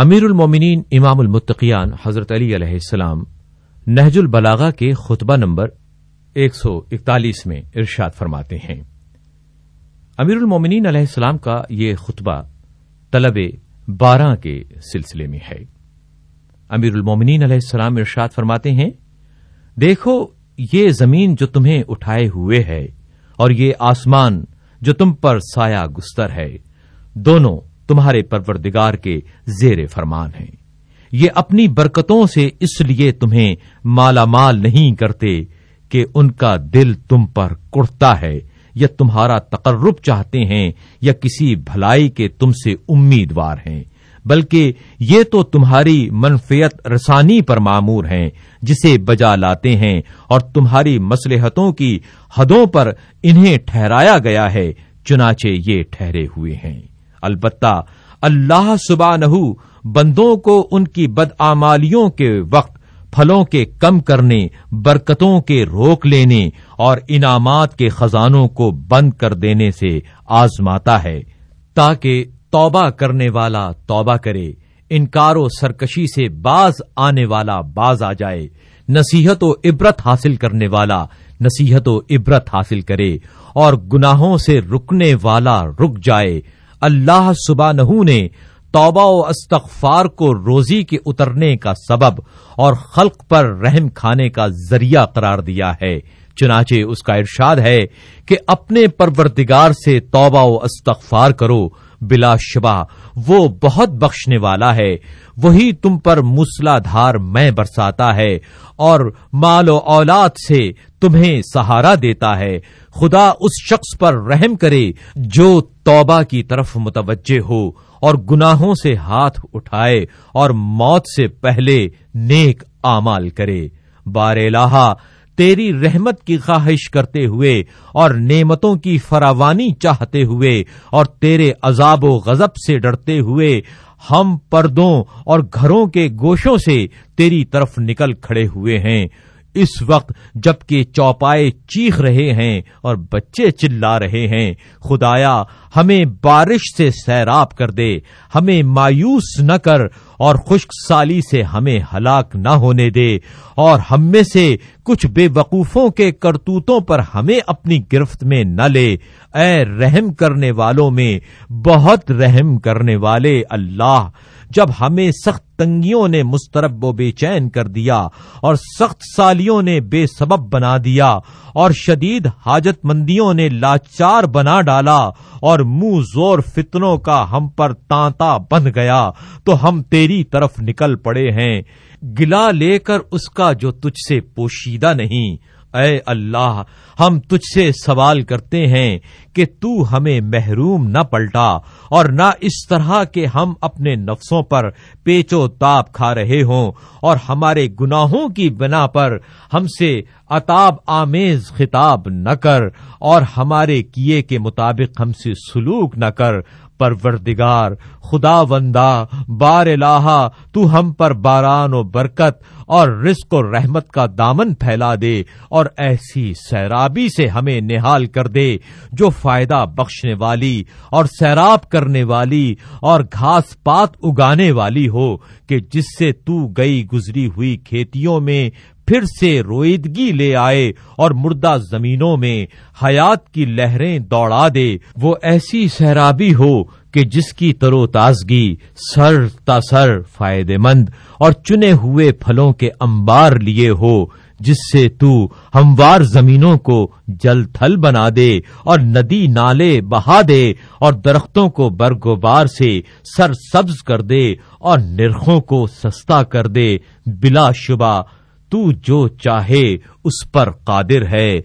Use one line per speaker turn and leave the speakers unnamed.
امیر المومنین امام المتقیان حضرت علی علیہ السلام نہج البلاغا کے خطبہ نمبر ایک سو اکتالیس میں ارشاد فرماتے ہیں۔ امیر المومنین علیہ السلام کا یہ خطبہ طلب بارہ کے سلسلے میں ہے۔ امیر المومنین علیہ السلام ارشاد فرماتے ہیں، دیکھو یہ زمین جو تمہیں اٹھائے ہوئے ہے اور یہ آسمان جو تم پر سایہ گستر ہے، دونوں تمہارے پروردگار کے زیر فرمان ہیں۔ یہ اپنی برکتوں سے اس لیے تمہیں مالا مال نہیں کرتے کہ ان کا دل تم پر کڑتا ہے یا تمہارا تقرب چاہتے ہیں یا کسی بھلائی کے تم سے امیدوار ہیں، بلکہ یہ تو تمہاری منفیت رسانی پر معمور ہیں، جسے بجا لاتے ہیں اور تمہاری مسلحتوں کی حدوں پر انہیں ٹھہرایا گیا ہے، چنانچہ یہ ٹھہرے ہوئے ہیں۔ البتہ اللہ سبا بندوں کو ان کی بدآمالیوں کے وقت پھلوں کے کم کرنے، برکتوں کے روک لینے اور انعامات کے خزانوں کو بند کر دینے سے آزماتا ہے، تاکہ توبہ کرنے والا توبہ کرے، انکار و سرکشی سے باز آنے والا باز آ جائے، نصیحت و عبرت حاصل کرنے والا نصیحت و عبرت حاصل کرے اور گناہوں سے رکنے والا رک جائے۔ اللہ سبا نے توبہ و استغفار کو روزی کے اترنے کا سبب اور خلق پر رحم کھانے کا ذریعہ قرار دیا ہے۔ چنانچہ اس کا ارشاد ہے کہ اپنے پروردگار سے توبہ و استغفار کرو، بلا شبہ، وہ بہت بخشنے والا ہے۔ وہی تم پر مسلا دھار میں برساتا ہے اور مال و اولاد سے تمہیں سہارا دیتا ہے۔ خدا اس شخص پر رحم کرے جو توبہ کی طرف متوجہ ہو اور گناہوں سے ہاتھ اٹھائے اور موت سے پہلے نیک آمال کرے۔ بار الہ تیری رحمت کی خواہش کرتے ہوئے اور نعمتوں کی فراوانی چاہتے ہوئے اور تیرے عذاب و غضب سے ڈرتے ہوئے ہم پردوں اور گھروں کے گوشوں سے تیری طرف نکل کھڑے ہوئے ہیں۔ اس وقت جبکہ چوپائے چیخ رہے ہیں اور بچے چلا رہے ہیں، خدایا ہمیں بارش سے سیراب کر دے، ہمیں مایوس نہ کر اور خشک سالی سے ہمیں ہلاک نہ ہونے دے، اور ہم میں سے کچھ بے وقوفوں کے کرتوتوں پر ہمیں اپنی گرفت میں نہ لے۔ اے رحم کرنے والوں میں، بہت رحم کرنے والے اللہ، جب ہمیں سخت تنگیوں نے مسترب و بے چین کر دیا اور سخت سالیوں نے بے سبب بنا دیا اور شدید حاجت مندیوں نے لاچار بنا ڈالا اور منہ زور فتنوں کا ہم پر تانتا بند گیا تو ہم تیری طرف نکل پڑے ہیں، گلا لے کر اس کا جو تجھ سے پوشیدہ نہیں۔ اے اللہ، ہم تجھ سے سوال کرتے ہیں کہ تو ہمیں محروم نہ پلٹا اور نہ اس طرح کہ ہم اپنے نفسوں پر پیچو تاپ کھا رہے ہوں اور ہمارے گناہوں کی بنا پر ہم سے اتاب آمیز خطاب نہ کر اور ہمارے کیے کے مطابق ہم سے سلوک نہ کر، پروردگار خدا وندا بار الہ تو ہم پر باران و برکت اور رزق و رحمت کا دامن پھیلا دے اور ایسی سیرابی سے ہمیں نہال کر دے جو فائدہ بخشنے والی اور سیراب کرنے والی اور گھاس پات اگانے والی ہو کہ جس سے تو گئی گزری ہوئی کھیتیوں میں پھر سے رویدگی لے آئے اور مردہ زمینوں میں حیات کی لہریں دوڑا دے۔ وہ ایسی سہرابی ہو کہ جس کی ترو تازگی سر تا سر فائدے مند اور چنے ہوئے پھلوں کے انبار لیے ہو، جس سے تو ہموار زمینوں کو جل تھل بنا دے اور ندی نالے بہا دے اور درختوں کو برگ و بار سے سر سبز کر دے اور نرخوں کو سستا کر دے بلا شبہ تو جو چاہے اس پر قادر ہے۔